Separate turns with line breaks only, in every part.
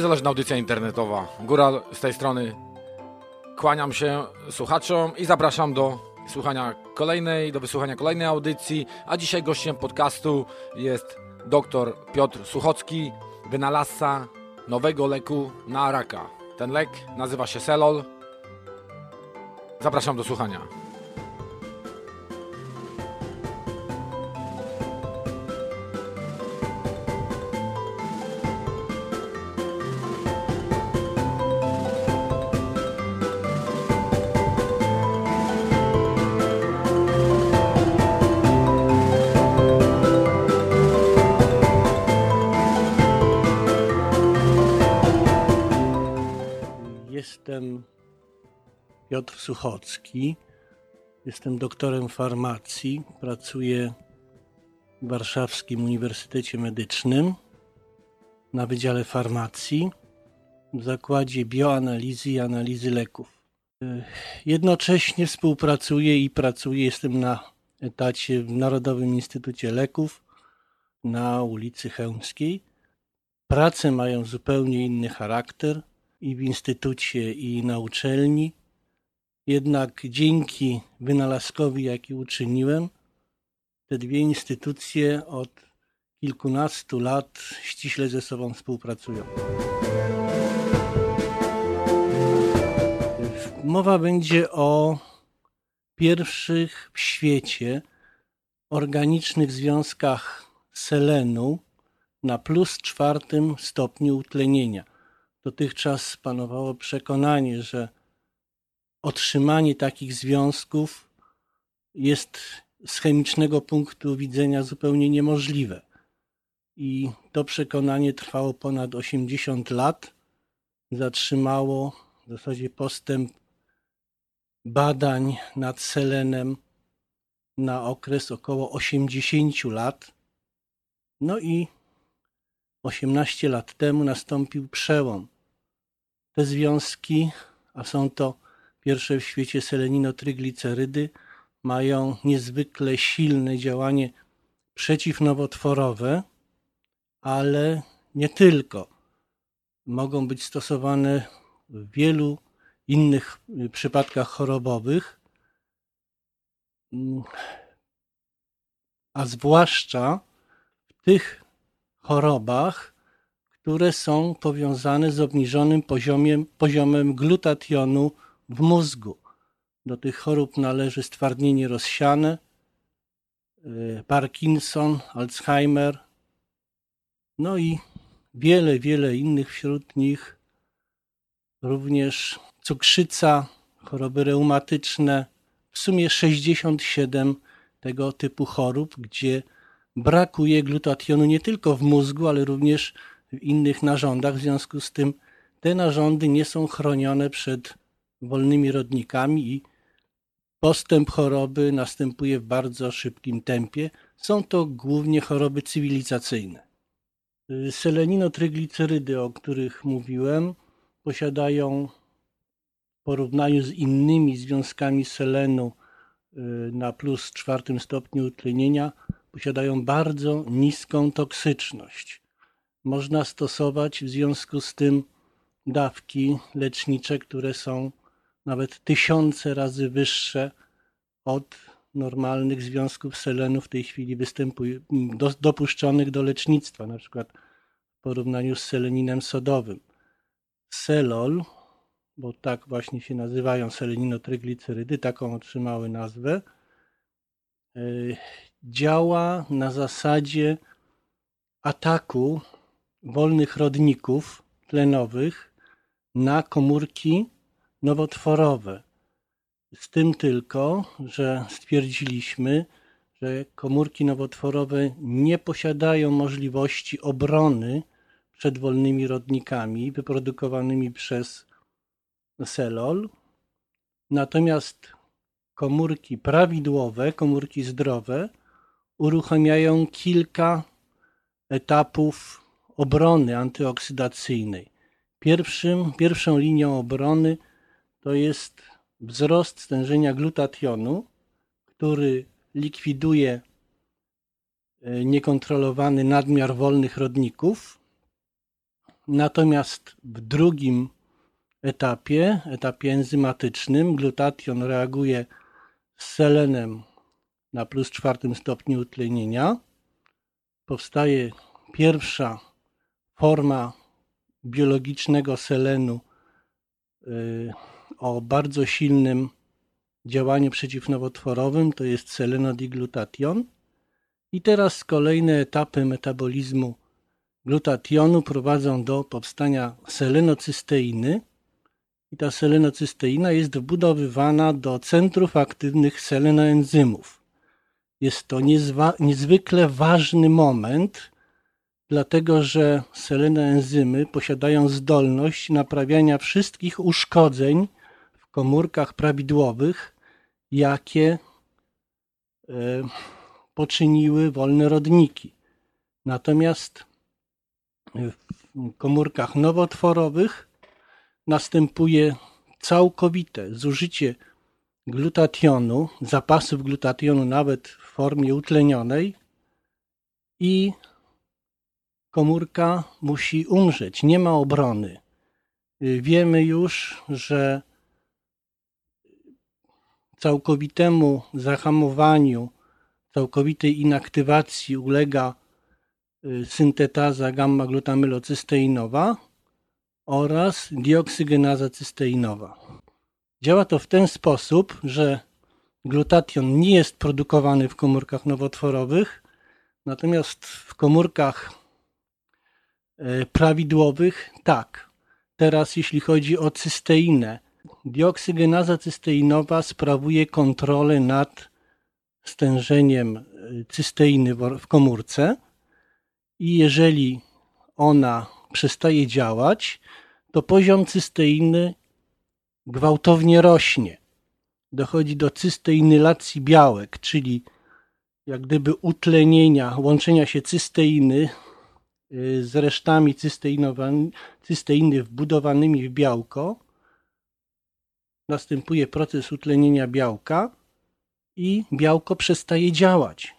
Niezależna audycja internetowa. Góra z tej strony. Kłaniam się słuchaczom i zapraszam do słuchania kolejnej, do wysłuchania kolejnej audycji. A dzisiaj gościem podcastu jest dr Piotr Suchocki, wynalazca nowego leku na raka. Ten lek nazywa się Selol. Zapraszam do słuchania.
Suchocki. Jestem doktorem farmacji. Pracuję w Warszawskim Uniwersytecie Medycznym na Wydziale Farmacji w Zakładzie Bioanalizy i Analizy Leków. Jednocześnie współpracuję i pracuję, jestem na etacie w Narodowym Instytucie Leków na ulicy Chełmskiej. Prace mają zupełnie inny charakter i w instytucie, i na uczelni. Jednak dzięki wynalazkowi, jaki uczyniłem, te dwie instytucje od kilkunastu lat ściśle ze sobą współpracują. Mowa będzie o pierwszych w świecie organicznych związkach selenu na plus czwartym stopniu utlenienia dotychczas panowało przekonanie, że otrzymanie takich związków jest z chemicznego punktu widzenia zupełnie niemożliwe. I to przekonanie trwało ponad 80 lat. Zatrzymało w zasadzie postęp badań nad selenem na okres około 80 lat. No i 18 lat temu nastąpił przełom. Te związki, a są to pierwsze w świecie seleninotryglicerydy, mają niezwykle silne działanie przeciwnowotworowe, ale nie tylko. Mogą być stosowane w wielu innych przypadkach chorobowych, a zwłaszcza w tych chorobach, które są powiązane z obniżonym poziomem, poziomem glutationu w mózgu. Do tych chorób należy stwardnienie rozsiane, y, Parkinson, Alzheimer, no i wiele, wiele innych wśród nich, również cukrzyca, choroby reumatyczne, w sumie 67 tego typu chorób, gdzie brakuje glutationu nie tylko w mózgu, ale również w innych narządach. W związku z tym te narządy nie są chronione przed wolnymi rodnikami i postęp choroby następuje w bardzo szybkim tempie. Są to głównie choroby cywilizacyjne. Seleninotryglicerydy, o których mówiłem, posiadają w porównaniu z innymi związkami selenu y, na plus czwartym stopniu utlenienia posiadają bardzo niską toksyczność. Można stosować w związku z tym dawki lecznicze, które są nawet tysiące razy wyższe od normalnych związków selenu w tej chwili występuje, do, dopuszczonych do lecznictwa, na przykład w porównaniu z seleninem sodowym. Selol, bo tak właśnie się nazywają seleninotryglicerydy, taką otrzymały nazwę, działa na zasadzie ataku wolnych rodników tlenowych na komórki nowotworowe. Z tym tylko, że stwierdziliśmy, że komórki nowotworowe nie posiadają możliwości obrony przed wolnymi rodnikami wyprodukowanymi przez selol. Natomiast komórki prawidłowe, komórki zdrowe uruchamiają kilka etapów obrony antyoksydacyjnej. Pierwszym, pierwszą linią obrony to jest wzrost stężenia glutationu, który likwiduje e, niekontrolowany nadmiar wolnych rodników. Natomiast w drugim etapie, etapie enzymatycznym, glutation reaguje z selenem na plus czwartym stopniu utlenienia. Powstaje pierwsza forma biologicznego selenu y, o bardzo silnym działaniu przeciwnowotworowym, to jest selenodiglutation. I teraz kolejne etapy metabolizmu glutationu prowadzą do powstania selenocysteiny. I ta selenocysteina jest wbudowywana do centrów aktywnych selenoenzymów. Jest to niezwykle ważny moment, dlatego że selenoenzymy posiadają zdolność naprawiania wszystkich uszkodzeń komórkach prawidłowych, jakie e, poczyniły wolne rodniki. Natomiast w komórkach nowotworowych następuje całkowite zużycie glutationu, zapasów glutationu nawet w formie utlenionej i komórka musi umrzeć, nie ma obrony. Wiemy już, że całkowitemu zahamowaniu, całkowitej inaktywacji ulega y, syntetaza gamma-glutamylocysteinowa oraz dioksygenaza cysteinowa. Działa to w ten sposób, że glutation nie jest produkowany w komórkach nowotworowych, natomiast w komórkach e, prawidłowych tak. Teraz jeśli chodzi o cysteinę, dioksygenaza cysteinowa sprawuje kontrolę nad stężeniem e, cysteiny w komórce i jeżeli ona przestaje działać, to poziom cysteiny gwałtownie rośnie. Dochodzi do cysteinylacji białek, czyli jak gdyby utlenienia, łączenia się cysteiny y, z resztami cysteiny wbudowanymi w białko. Następuje proces utlenienia białka i białko przestaje działać.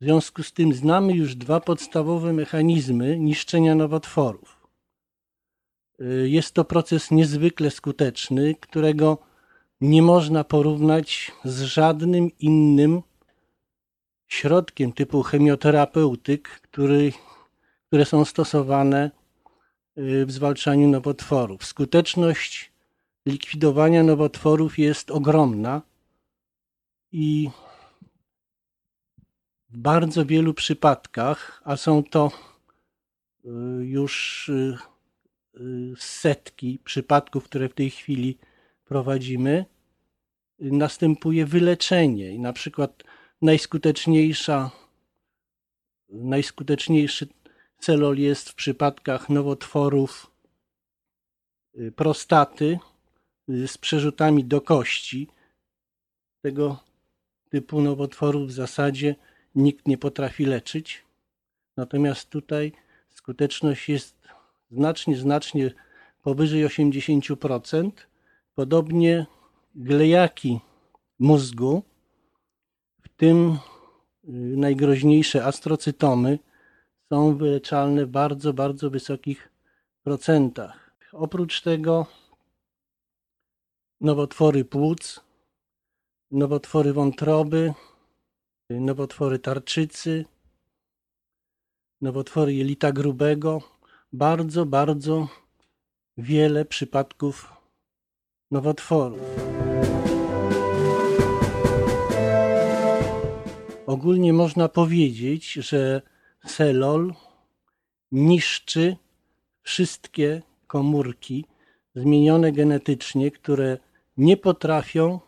W związku z tym znamy już dwa podstawowe mechanizmy niszczenia nowotworów. Y, jest to proces niezwykle skuteczny, którego nie można porównać z żadnym innym środkiem typu chemioterapeutyk, który, które są stosowane y, w zwalczaniu nowotworów. Skuteczność likwidowania nowotworów jest ogromna i w bardzo wielu przypadkach, a są to y, już Y, setki przypadków, które w tej chwili prowadzimy, następuje wyleczenie i na przykład najskuteczniejsza, najskuteczniejszy celol jest w przypadkach nowotworów y, prostaty. y, z przerzutami do kości. Tego typu nowotworów w zasadzie nikt nie potrafi leczyć. Natomiast tutaj skuteczność jest znacznie, znacznie powyżej 80%. Podobnie glejaki mózgu, w tym y, najgroźniejsze astrocytomy, są wyleczalne w bardzo, bardzo wysokich procentach. Oprócz tego nowotwory płuc, nowotwory wątroby, nowotwory tarczycy, nowotwory jelita grubego, bardzo, bardzo wiele przypadków nowotworów. ogólnie można powiedzieć, że selol niszczy wszystkie komórki zmienione genetycznie, które nie potrafią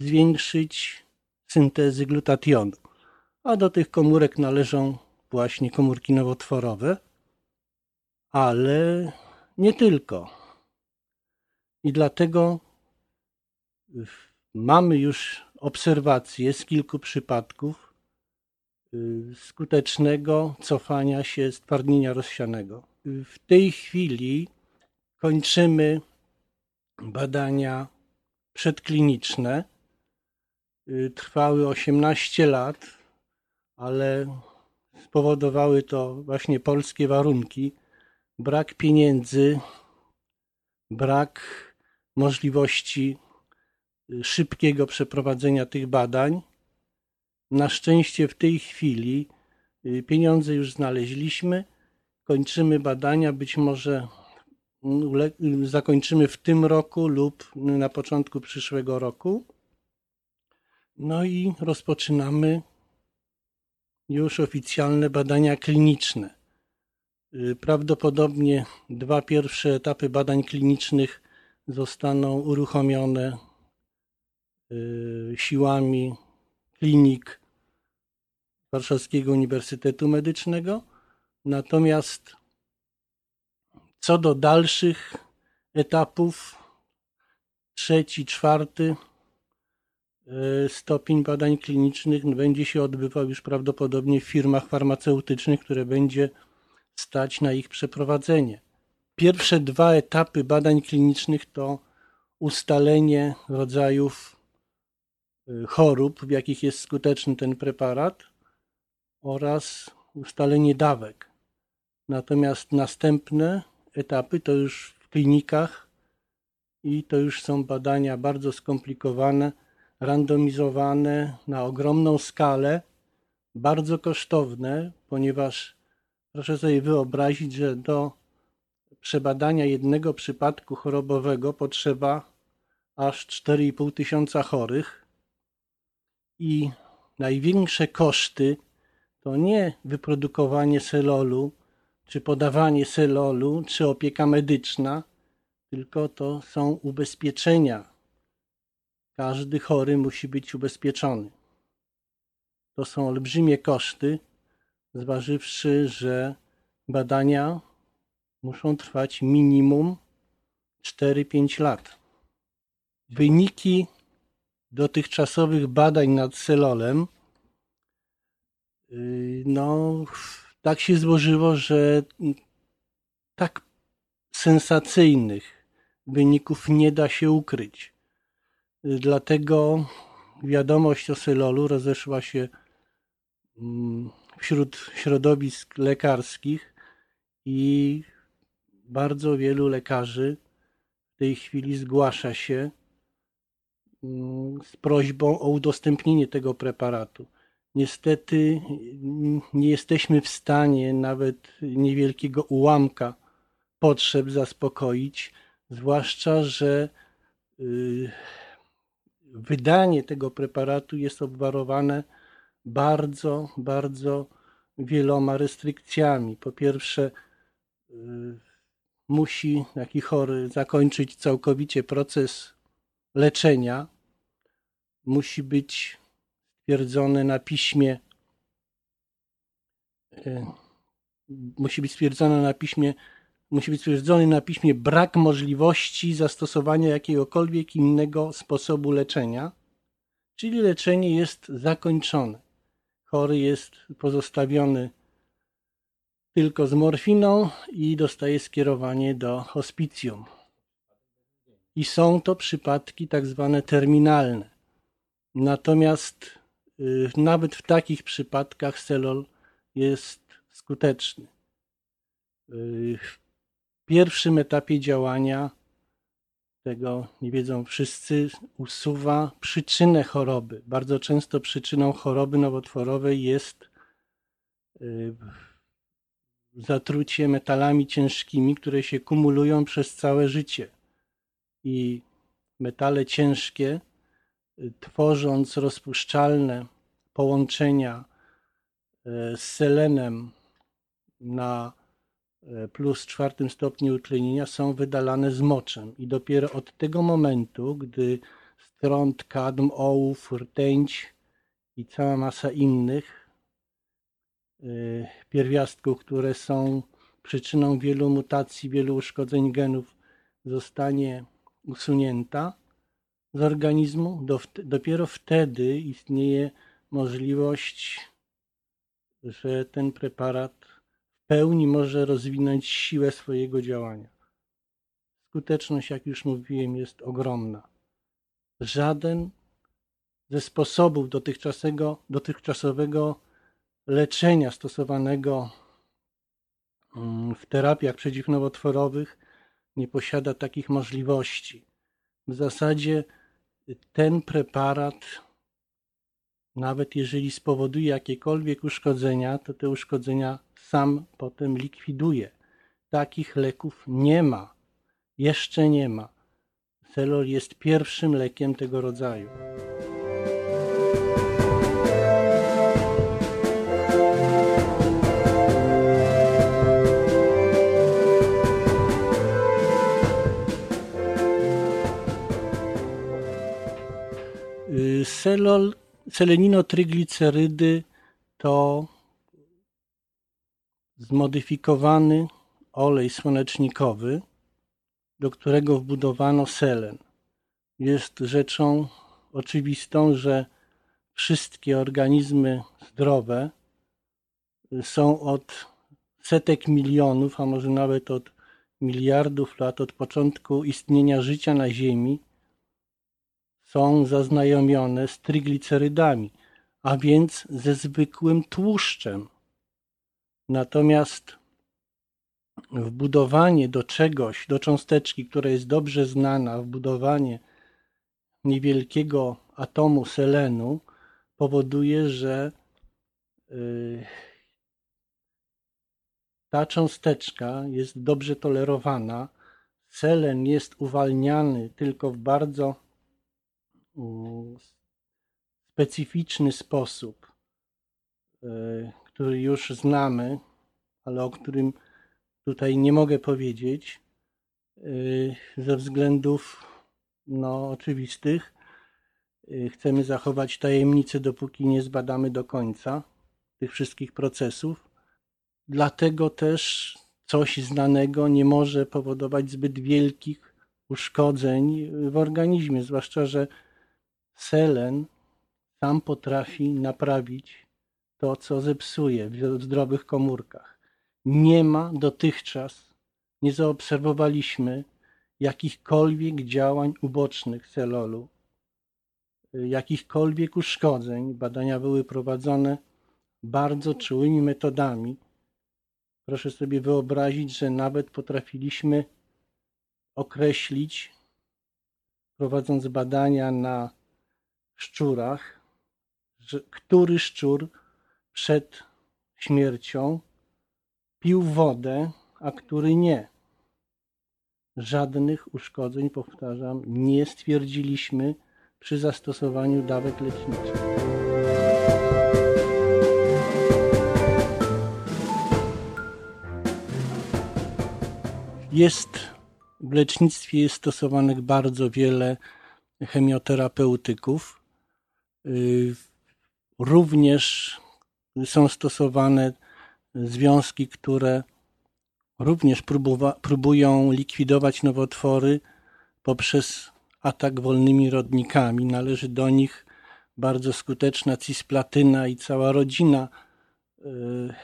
zwiększyć syntezy glutationu. A do tych komórek należą właśnie komórki nowotworowe, ale nie tylko. I dlatego mamy już obserwacje z kilku przypadków y, skutecznego cofania się stwardnienia rozsianego. W tej chwili kończymy badania przedkliniczne. Y, trwały 18 lat, ale spowodowały to właśnie polskie warunki. Brak pieniędzy, brak możliwości y, szybkiego przeprowadzenia tych badań. Na szczęście w tej chwili y, pieniądze już znaleźliśmy. Kończymy badania, być może zakończymy w tym roku lub na początku przyszłego roku. No i rozpoczynamy już oficjalne badania kliniczne. Y, prawdopodobnie dwa pierwsze etapy badań klinicznych zostaną uruchomione y, siłami klinik Warszawskiego Uniwersytetu Medycznego. Natomiast co do dalszych etapów, trzeci, czwarty e, stopień badań klinicznych będzie się odbywał już prawdopodobnie w firmach farmaceutycznych, które będzie stać na ich przeprowadzenie. Pierwsze dwa etapy badań klinicznych to ustalenie rodzajów e, chorób, w jakich jest skuteczny ten preparat oraz ustalenie dawek. Natomiast następne etapy to już w klinikach i to już są badania bardzo skomplikowane, randomizowane na ogromną skalę, bardzo kosztowne, ponieważ proszę sobie wyobrazić, że do przebadania jednego przypadku chorobowego potrzeba aż 4,5 tysiąca chorych i największe koszty to nie wyprodukowanie selolu, czy podawanie selolu, czy opieka medyczna, tylko to są ubezpieczenia. Każdy chory musi być ubezpieczony. To są olbrzymie koszty, zważywszy, że badania muszą trwać minimum 4-5 lat. Wyniki dotychczasowych badań nad selolem yy, no, tak się złożyło, że tak sensacyjnych wyników nie da się ukryć. Dlatego wiadomość o Selolu rozeszła się mm, wśród środowisk lekarskich i bardzo wielu lekarzy w tej chwili zgłasza się mm, z prośbą o udostępnienie tego preparatu. Niestety nie jesteśmy w stanie nawet niewielkiego ułamka potrzeb zaspokoić, zwłaszcza, że y, wydanie tego preparatu jest obwarowane bardzo, bardzo wieloma restrykcjami. Po pierwsze, y, musi taki chory zakończyć całkowicie proces leczenia, musi być stwierdzone na piśmie, e, musi być stwierdzone na piśmie, musi być stwierdzony na piśmie brak możliwości zastosowania jakiegokolwiek innego sposobu leczenia, czyli leczenie jest zakończone. Chory jest pozostawiony tylko z morfiną i dostaje skierowanie do hospicjum. I są to przypadki tak zwane terminalne. Natomiast nawet w takich przypadkach Selol jest skuteczny. Y, w pierwszym etapie działania, tego nie wiedzą wszyscy, usuwa przyczynę choroby. Bardzo często przyczyną choroby nowotworowej jest y, zatrucie metalami ciężkimi, które się kumulują przez całe życie. I metale ciężkie tworząc rozpuszczalne połączenia z selenem na plus czwartym stopniu utlenienia są wydalane z moczem. I dopiero od tego momentu, gdy strąd, kadm, ołów, rtęć i cała masa innych y, pierwiastków, które są przyczyną wielu mutacji, wielu uszkodzeń genów, zostanie usunięta z organizmu, do, dopiero wtedy istnieje możliwość, że ten preparat w pełni może rozwinąć siłę swojego działania. Skuteczność, jak już mówiłem, jest ogromna. Żaden ze sposobów dotychczasowego, dotychczasowego leczenia stosowanego mm, w terapiach przeciwnowotworowych nie posiada takich możliwości. W zasadzie ten preparat, nawet jeżeli spowoduje jakiekolwiek uszkodzenia, to te uszkodzenia sam potem likwiduje. Takich leków nie ma. Jeszcze nie ma. Celol jest pierwszym lekiem tego rodzaju. Selol, to zmodyfikowany olej słonecznikowy, do którego wbudowano selen. Jest rzeczą oczywistą, że wszystkie organizmy zdrowe są od setek milionów, a może nawet od miliardów lat od początku istnienia życia na Ziemi są zaznajomione z triglicerydami, a więc ze zwykłym tłuszczem. Natomiast wbudowanie do czegoś, do cząsteczki, która jest dobrze znana, wbudowanie niewielkiego atomu selenu powoduje, że y, ta cząsteczka jest dobrze tolerowana. Selen jest uwalniany tylko w bardzo specyficzny sposób, e, który już znamy, ale o którym tutaj nie mogę powiedzieć e, ze względów no, oczywistych. E, chcemy zachować tajemnicę, dopóki nie zbadamy do końca tych wszystkich procesów. Dlatego też coś znanego nie może powodować zbyt wielkich uszkodzeń w organizmie, zwłaszcza, że Selen sam potrafi naprawić to, co zepsuje w zdrowych komórkach. Nie ma dotychczas, nie zaobserwowaliśmy jakichkolwiek działań ubocznych selolu, jakichkolwiek uszkodzeń. Badania były prowadzone bardzo czułymi metodami. Proszę sobie wyobrazić, że nawet potrafiliśmy określić, prowadząc badania na szczurach, że który szczur przed śmiercią pił wodę, a który nie. Żadnych uszkodzeń, powtarzam, nie stwierdziliśmy przy zastosowaniu dawek leczniczych. Jest w lecznictwie jest stosowanych bardzo wiele chemioterapeutyków. Y, również są stosowane związki, które również próbują likwidować nowotwory poprzez atak wolnymi rodnikami. Należy do nich bardzo skuteczna cisplatyna i cała rodzina y,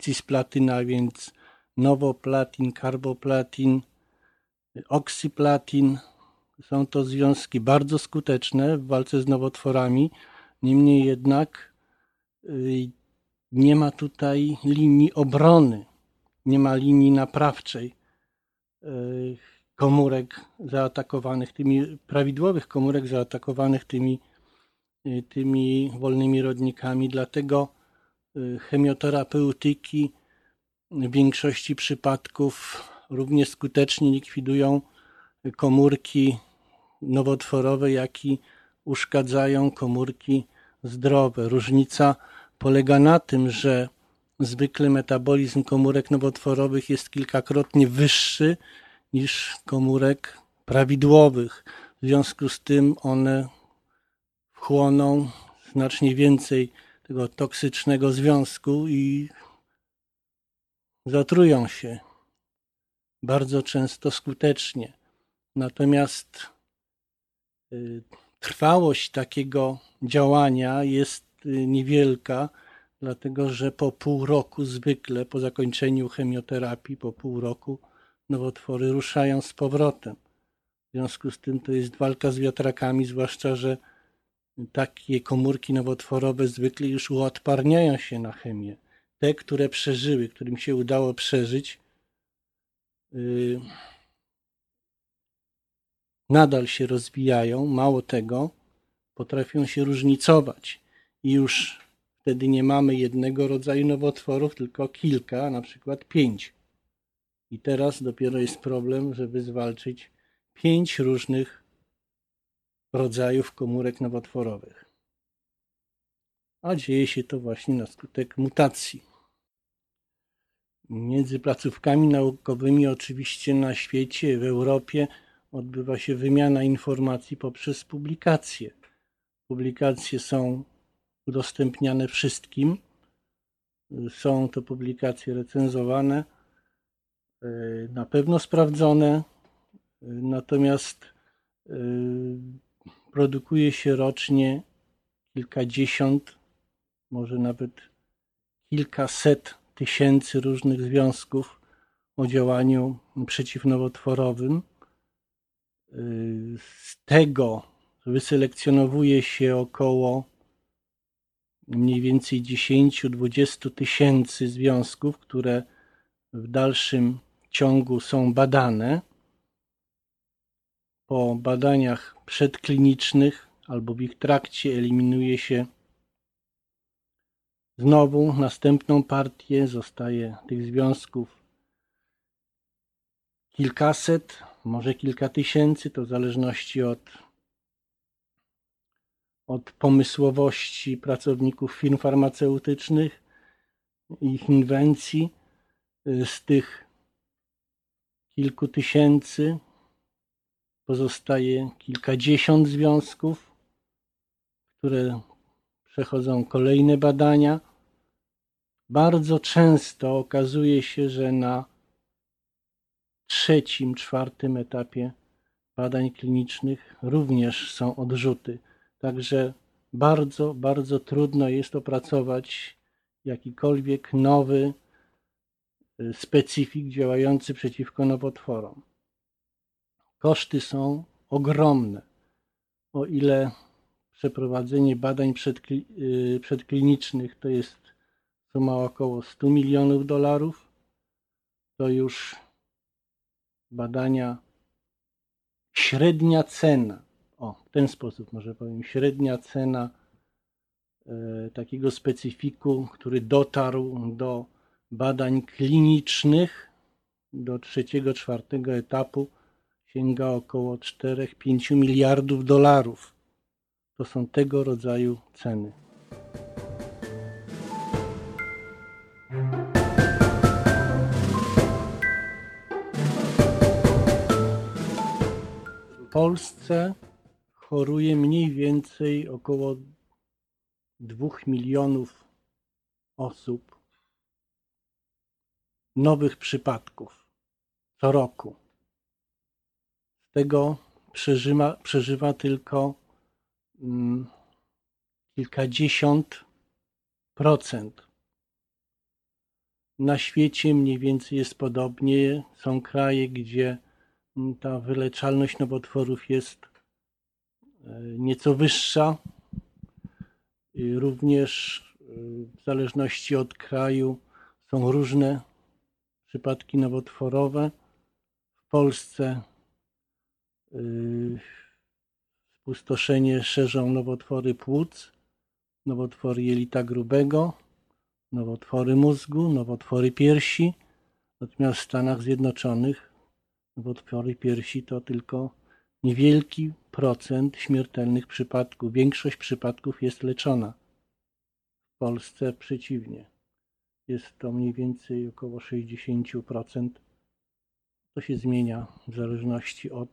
cisplatyna, więc nowoplatin, karboplatin, oksyplatin, są to związki bardzo skuteczne w walce z nowotworami, niemniej jednak y, nie ma tutaj linii obrony, nie ma linii naprawczej y, komórek zaatakowanych, tymi prawidłowych komórek zaatakowanych tymi, y, tymi wolnymi rodnikami. Dlatego chemioterapeutyki w większości przypadków równie skutecznie likwidują komórki nowotworowe, jak i uszkadzają komórki zdrowe. Różnica polega na tym, że zwykle metabolizm komórek nowotworowych jest kilkakrotnie wyższy niż komórek prawidłowych. W związku z tym one wchłoną znacznie więcej tego toksycznego związku i zatrują się bardzo często skutecznie. Natomiast y, trwałość takiego działania jest y, niewielka, dlatego że po pół roku zwykle, po zakończeniu chemioterapii, po pół roku nowotwory ruszają z powrotem. W związku z tym to jest walka z wiatrakami, zwłaszcza, że takie komórki nowotworowe zwykle już uodparniają się na chemię. Te, które przeżyły, którym się udało przeżyć, yy, nadal się rozwijają, mało tego, potrafią się różnicować i już wtedy nie mamy jednego rodzaju nowotworów, tylko kilka, na przykład pięć. I teraz dopiero jest problem, żeby zwalczyć pięć różnych rodzajów komórek nowotworowych. A dzieje się to właśnie na skutek mutacji. Między placówkami naukowymi, oczywiście na świecie, w Europie, odbywa się wymiana informacji poprzez publikacje. Publikacje są udostępniane wszystkim. Są to publikacje recenzowane, na pewno sprawdzone, natomiast produkuje się rocznie kilkadziesiąt, może nawet kilkaset tysięcy różnych związków o działaniu przeciwnowotworowym. Z tego wyselekcjonowuje się około mniej więcej 10-20 tysięcy związków, które w dalszym ciągu są badane. Po badaniach przedklinicznych albo w ich trakcie eliminuje się znowu następną partię. Zostaje tych związków kilkaset, może kilka tysięcy, to w zależności od, od pomysłowości pracowników firm farmaceutycznych, ich inwencji. Z tych kilku tysięcy pozostaje kilkadziesiąt związków, które przechodzą kolejne badania. Bardzo często okazuje się, że na trzecim, czwartym etapie badań klinicznych również są odrzuty. Także bardzo, bardzo trudno jest opracować jakikolwiek nowy y, specyfik działający przeciwko nowotworom. Koszty są ogromne. O ile przeprowadzenie badań y, przedklinicznych to jest suma około 100 milionów dolarów, to już badania średnia cena, o w ten sposób może powiem, średnia cena e, takiego specyfiku, który dotarł do badań klinicznych do trzeciego, czwartego etapu sięga około 4-5 miliardów dolarów. To są tego rodzaju ceny. Polsce choruje mniej więcej około 2 milionów osób nowych przypadków co roku. Z tego przeżywa, przeżywa tylko mm, kilkadziesiąt procent. Na świecie mniej więcej jest podobnie. Są kraje, gdzie ta wyleczalność nowotworów jest e, nieco wyższa. Również e, w zależności od kraju są różne przypadki nowotworowe. W Polsce y, spustoszenie szerzą nowotwory płuc, nowotwory jelita grubego, nowotwory mózgu, nowotwory piersi. Natomiast w Stanach Zjednoczonych nowotwory piersi to tylko niewielki procent śmiertelnych przypadków. Większość przypadków jest leczona. W Polsce przeciwnie. Jest to mniej więcej około 60%. To się zmienia w zależności od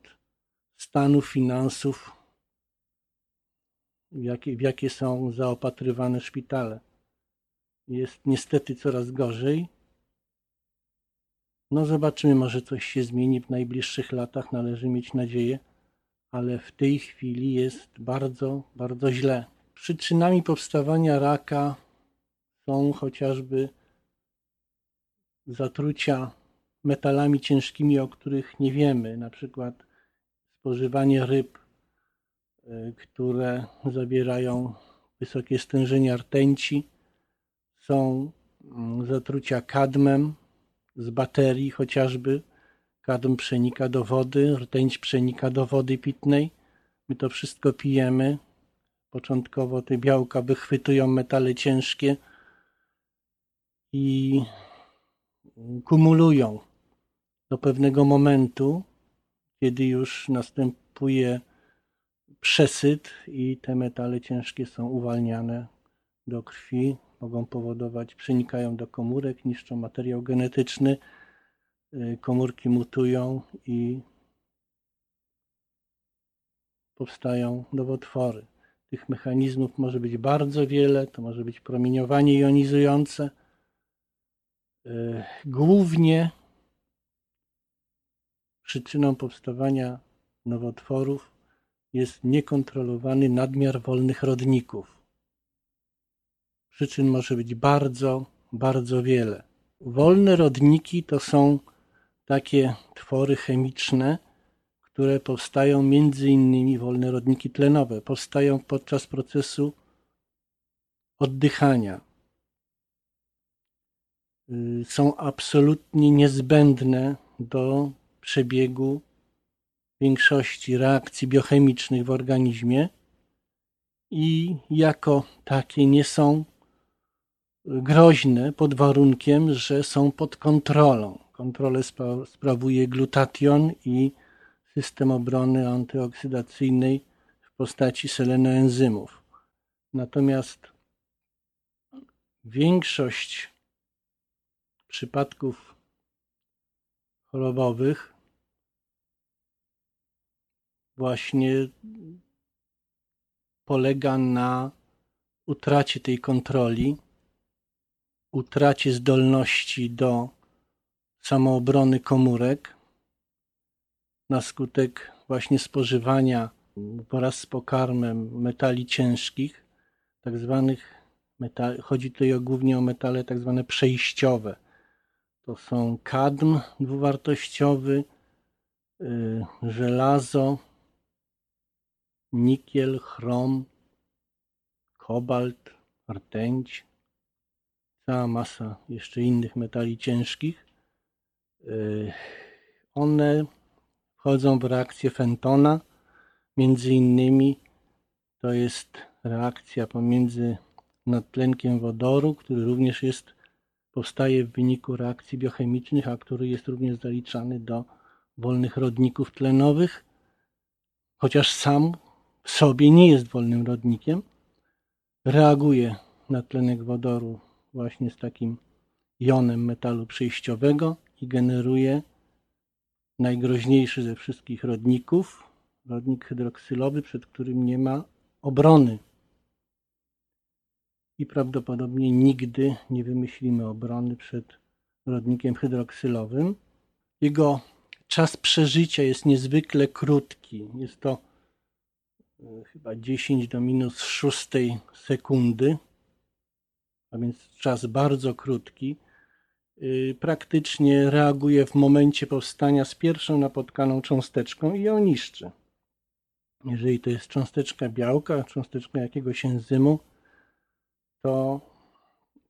stanu finansów, w jakie, w jakie są zaopatrywane szpitale. Jest niestety coraz gorzej. No zobaczymy, może coś się zmieni w najbliższych latach, należy mieć nadzieję, ale w tej chwili jest bardzo, bardzo źle. Przyczynami powstawania raka są chociażby zatrucia metalami ciężkimi, o których nie wiemy, na przykład spożywanie ryb, y, które zawierają wysokie stężenia rtęci, są mm, zatrucia kadmem z baterii chociażby. Kadm przenika do wody, rtęć przenika do wody pitnej. My to wszystko pijemy. Początkowo te białka wychwytują metale ciężkie i kumulują do pewnego momentu, kiedy już następuje przesyt i te metale ciężkie są uwalniane do krwi, mogą powodować, przenikają do komórek, niszczą materiał genetyczny, y, komórki mutują i powstają nowotwory. Tych mechanizmów może być bardzo wiele, to może być promieniowanie jonizujące. Y, głównie przyczyną powstawania nowotworów jest niekontrolowany nadmiar wolnych rodników. Przyczyn może być bardzo, bardzo wiele. Wolne rodniki to są takie twory chemiczne, które powstają między innymi wolne rodniki tlenowe, powstają podczas procesu oddychania. Y, są absolutnie niezbędne do przebiegu większości reakcji biochemicznych w organizmie i jako takie nie są groźne pod warunkiem, że są pod kontrolą. Kontrolę spra sprawuje glutation i system obrony antyoksydacyjnej w postaci selenoenzymów. Natomiast większość przypadków chorobowych właśnie polega na utracie tej kontroli utracie zdolności do samoobrony komórek na skutek właśnie spożywania wraz z pokarmem metali ciężkich, tak zwanych metali, chodzi tutaj głównie o metale tak zwane przejściowe. To są kadm dwuwartościowy, yy, żelazo, nikiel, chrom, kobalt, rtęć, cała masa jeszcze innych metali ciężkich. Yy, one wchodzą w reakcję Fentona. Między innymi to jest reakcja pomiędzy nadtlenkiem wodoru, który również jest, powstaje w wyniku reakcji biochemicznych, a który jest również zaliczany do wolnych rodników tlenowych, chociaż sam w sobie nie jest wolnym rodnikiem, reaguje na tlenek wodoru właśnie z takim jonem metalu przejściowego i generuje najgroźniejszy ze wszystkich rodników, rodnik hydroksylowy, przed którym nie ma obrony. I prawdopodobnie nigdy nie wymyślimy obrony przed rodnikiem hydroksylowym. Jego czas przeżycia jest niezwykle krótki. Jest to e, chyba 10 do minus 6 sekundy a więc czas bardzo krótki, y, praktycznie reaguje w momencie powstania z pierwszą napotkaną cząsteczką i ją niszczy. Jeżeli to jest cząsteczka białka, cząsteczka jakiegoś enzymu, to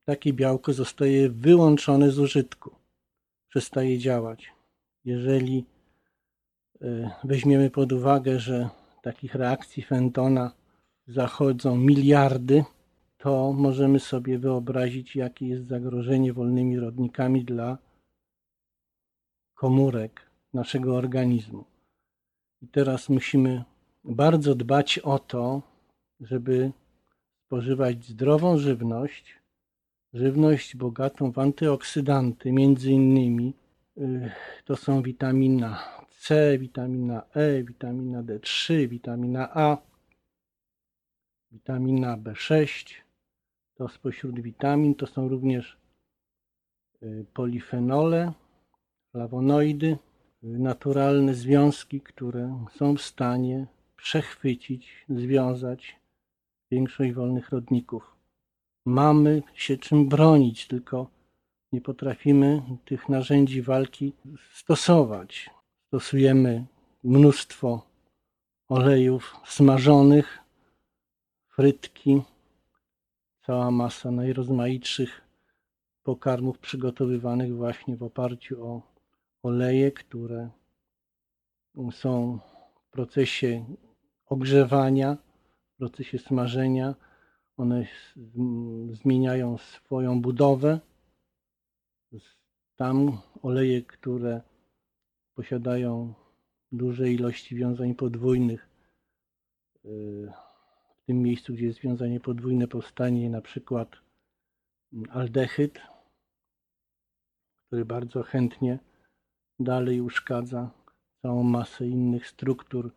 takie białko zostaje wyłączone z użytku, przestaje działać. Jeżeli y, weźmiemy pod uwagę, że takich reakcji Fentona zachodzą miliardy, to możemy sobie wyobrazić, jakie jest zagrożenie wolnymi rodnikami dla komórek naszego organizmu. I teraz musimy bardzo dbać o to, żeby spożywać zdrową żywność, żywność bogatą w antyoksydanty, między innymi y, to są witamina C, witamina E, witamina D3, witamina A, witamina B6. To spośród witamin to są również y, polifenole, flawonoidy, naturalne związki, które są w stanie przechwycić, związać większość wolnych rodników. Mamy się czym bronić, tylko nie potrafimy tych narzędzi walki stosować. Stosujemy mnóstwo olejów smażonych, frytki, cała masa najrozmaitszych pokarmów przygotowywanych właśnie w oparciu o oleje, które są w procesie ogrzewania, w procesie smażenia. One zmieniają swoją budowę. Tam oleje, które posiadają duże ilości wiązań podwójnych, y, w tym miejscu, gdzie jest związanie podwójne, powstanie na przykład aldehyd, który bardzo chętnie dalej uszkadza całą masę innych struktur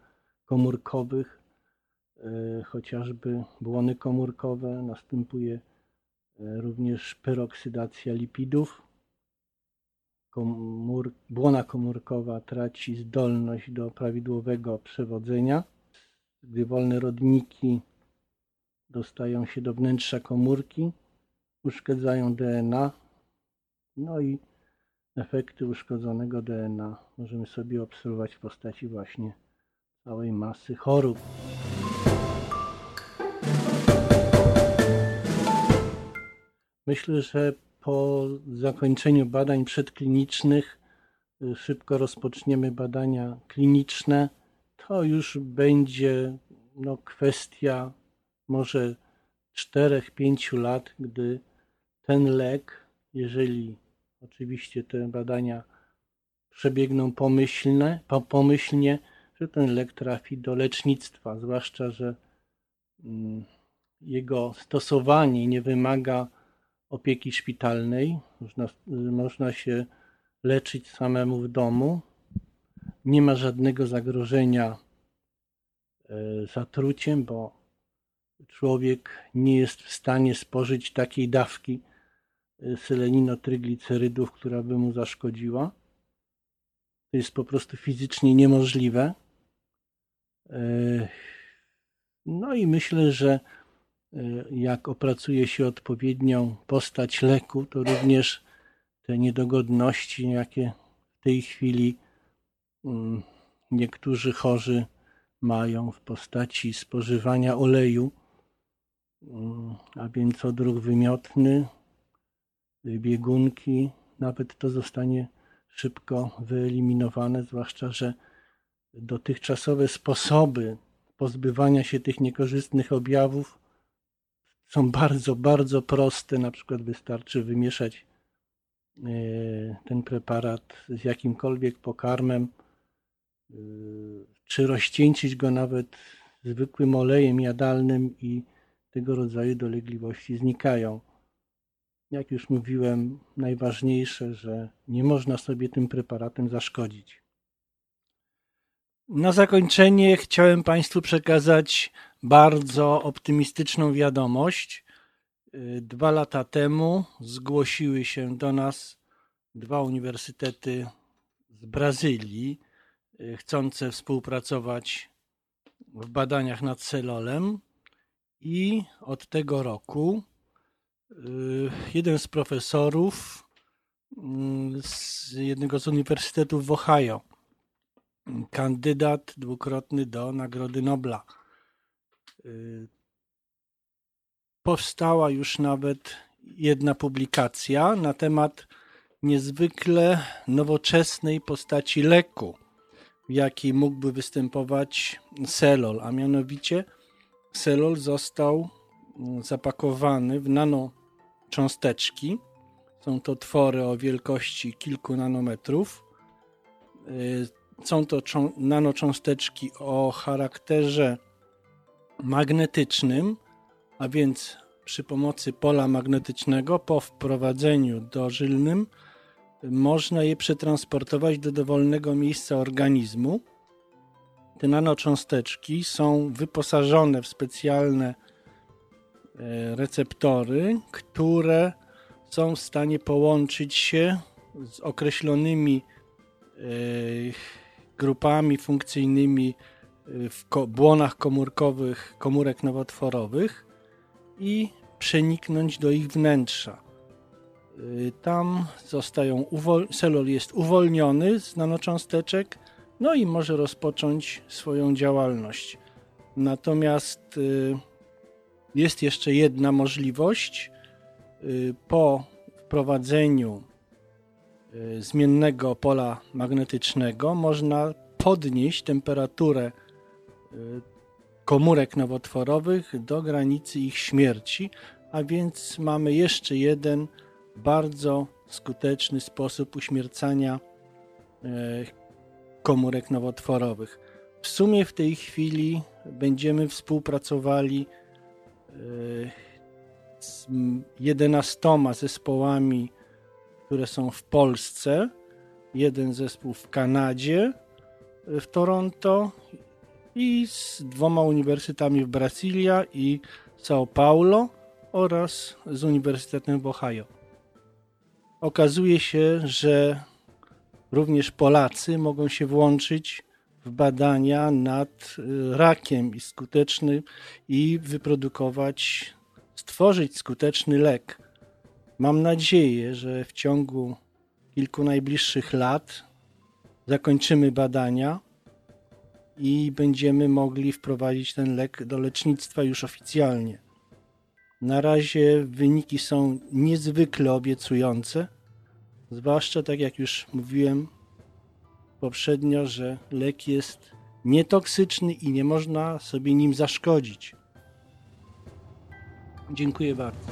komórkowych, e, chociażby błony komórkowe, następuje e, również peroksydacja lipidów. Komór, błona komórkowa traci zdolność do prawidłowego przewodzenia. Gdy wolne rodniki dostają się do wnętrza komórki, uszkadzają DNA, no i efekty uszkodzonego DNA możemy sobie obserwować w postaci właśnie całej masy chorób. Myślę, że po zakończeniu badań przedklinicznych y, szybko rozpoczniemy badania kliniczne. To już będzie no, kwestia może 4-5 lat, gdy ten lek, jeżeli oczywiście te badania przebiegną pomyślne, pomyślnie, że ten lek trafi do lecznictwa, zwłaszcza, że mm, jego stosowanie nie wymaga opieki szpitalnej, można, można się leczyć samemu w domu, nie ma żadnego zagrożenia e, zatruciem, bo człowiek nie jest w stanie spożyć takiej dawki e, seleninotriglicerydów, która by mu zaszkodziła. To jest po prostu fizycznie niemożliwe. E, no i myślę, że e, jak opracuje się odpowiednią postać leku, to również te niedogodności, jakie w tej chwili mm, niektórzy chorzy mają w postaci spożywania oleju, a więc odruch wymiotny, biegunki, nawet to zostanie szybko wyeliminowane, zwłaszcza, że dotychczasowe sposoby pozbywania się tych niekorzystnych objawów są bardzo, bardzo proste. Na przykład wystarczy wymieszać e, ten preparat z jakimkolwiek pokarmem, e, czy rozcieńczyć go nawet zwykłym olejem jadalnym i tego rodzaju dolegliwości znikają. Jak już mówiłem, najważniejsze, że nie można sobie tym preparatem zaszkodzić. Na zakończenie chciałem Państwu przekazać bardzo optymistyczną wiadomość. Dwa lata temu zgłosiły się do nas dwa uniwersytety z Brazylii, chcące współpracować w badaniach nad selolem i od tego roku Y, jeden z profesorów mm, z jednego z uniwersytetów w Ohio, kandydat dwukrotny do Nagrody Nobla. Y, powstała już nawet jedna publikacja na temat niezwykle nowoczesnej postaci leku, w jakiej mógłby występować selol, a mianowicie selol został mm, zapakowany w nano cząsteczki. Są to twory o wielkości kilku nanometrów. Y, są to czą- nanocząsteczki o charakterze magnetycznym, a więc przy pomocy pola magnetycznego po wprowadzeniu dożylnym można je przetransportować do dowolnego miejsca organizmu. Te nanocząsteczki są wyposażone w specjalne e, receptory, które są w stanie połączyć się z określonymi e, grupami funkcyjnymi e, w błonach komórkowych komórek nowotworowych i przeniknąć do ich wnętrza. Tam zostają celul jest uwolniony z nanocząsteczek, no i może rozpocząć swoją działalność. Natomiast y, jest jeszcze jedna możliwość. Y, Po wprowadzeniu y, zmiennego pola magnetycznego można podnieść temperaturę komórek nowotworowych do granicy ich śmierci, a więc mamy jeszcze jeden bardzo skuteczny sposób uśmiercania komórek nowotworowych. W sumie w tej chwili będziemy współpracowali e, z 11 zespołami, które są w Polsce, jeden zespół w Kanadzie, w Toronto i z dwoma uniwersytetami w Brazylia i São Paulo oraz z Uniwersytetem w Ohio. Okazuje się, że również Polacy mogą się włączyć w badania nad y, rakiem i skuteczny i wyprodukować, stworzyć skuteczny lek. Mam nadzieję, że w ciągu kilku najbliższych lat zakończymy badania i będziemy mogli wprowadzić ten lek do lecznictwa już oficjalnie. Na razie wyniki są niezwykle obiecujące, zwłaszcza tak jak już mówiłem poprzednio, że lek jest nietoksyczny i nie można sobie nim zaszkodzić. Dziękuję bardzo.